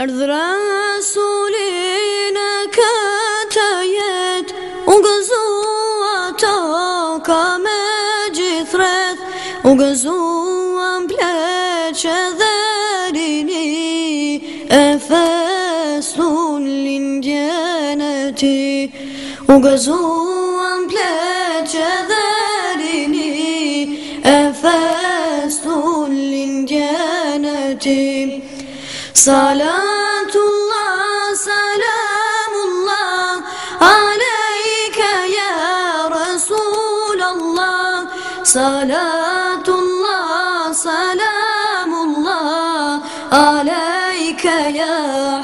Erdhë rasulin e këtë jet U gëzua ta ka me gjithret U gëzua mpleqe dhe rini E festun lindjen e ti U gëzua mpleqe dhe rini E صلاة الله سلام الله عليك يا رسول الله صلاة الله سلام الله عليك يا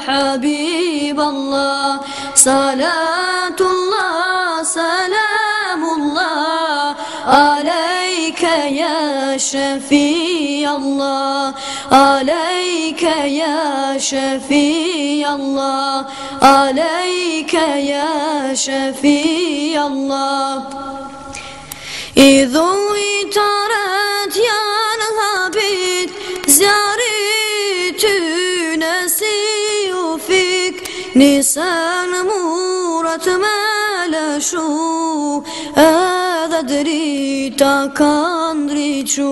حبيب الله صلاة الله سلام الله عليك يا شفيع الله عليك يا شفيع الله عليك يا شفيع الله إذ ويترت يا الحبيب زاريت نسي فيك نسان مورة من lëshu Edhe drita ka ndriqu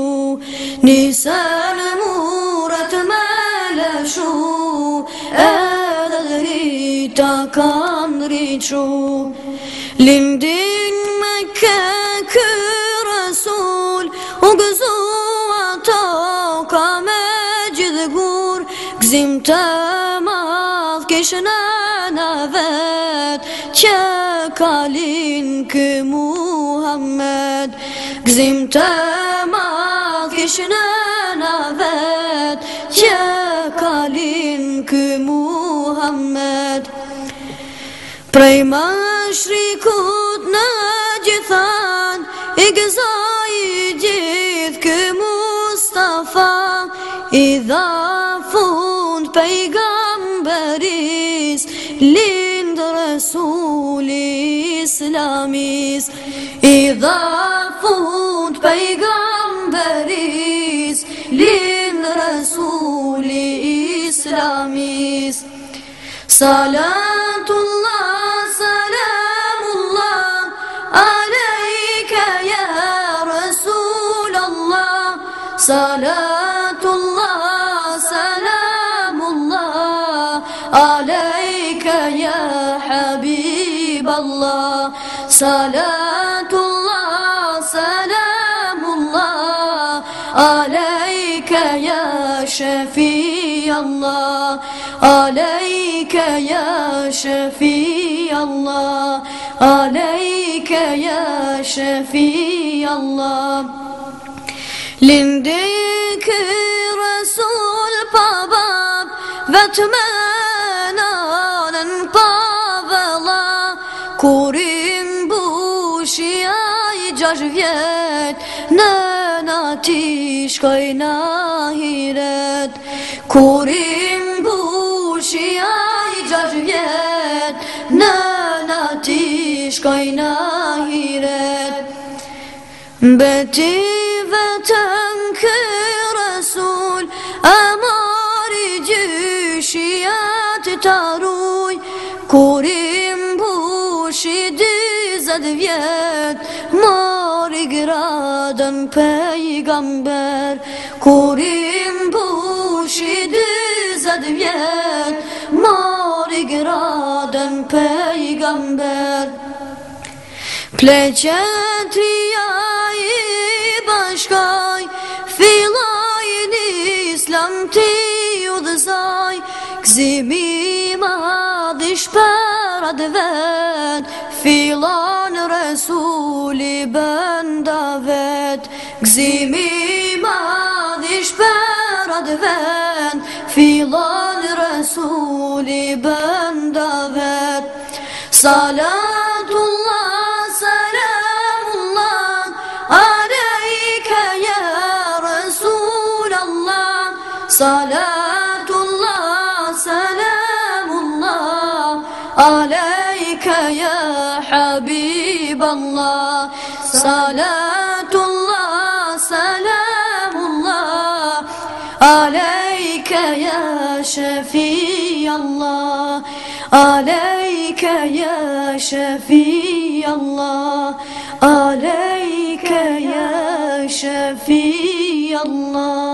Nise në murët me lëshu Edhe drita ka ndriqu Lindin me ke kërësull U gëzu ato ka me gjithgur Gëzim të madhë kishë në në vetë Yeah kalin kë Muhammed Gëzim të ma kishnë në vet Që kalin kë Muhammed Prej ma shrikut në gjithan I gëzaj i gjith kë Mustafa I dha fund pejgamberis Lidhë رسول اسلامیس اذا فوت لين رسول اسلامیس صلاة الله سلام الله عليك يا رسول الله صلاة عليك يا حبيب الله صلاة الله سلام الله عليك يا شفيع الله عليك يا شفيع الله عليك يا شفيع الله لنديك رسول بابا فتمنى Pa vëlla Kur i mbushi a i gjash vjet Në nati shkoj na hiret Kur i mbushi a i gjash vjet Në nati shkoj na hiret Beti vetër Kurim bësh i dëzët vjetë, Mar i gradën pëjgamber. Kurim bësh i dëzët vjetë, Mar i gradën pëjgamber. Pleqen të ja i bashkaj, Filaj në islam të ju dëzaj, Këzimi ma اشبارت vet Filan Resuli ben davet Gzimim ad اشبارت vet Filan Resuli ben davet Salatullah selamullah Aleyke ya Resulallah Salat عليك يا حبيب الله صلاة الله سلام الله عليك يا شفيع الله عليك يا شفيع الله عليك يا شفيع الله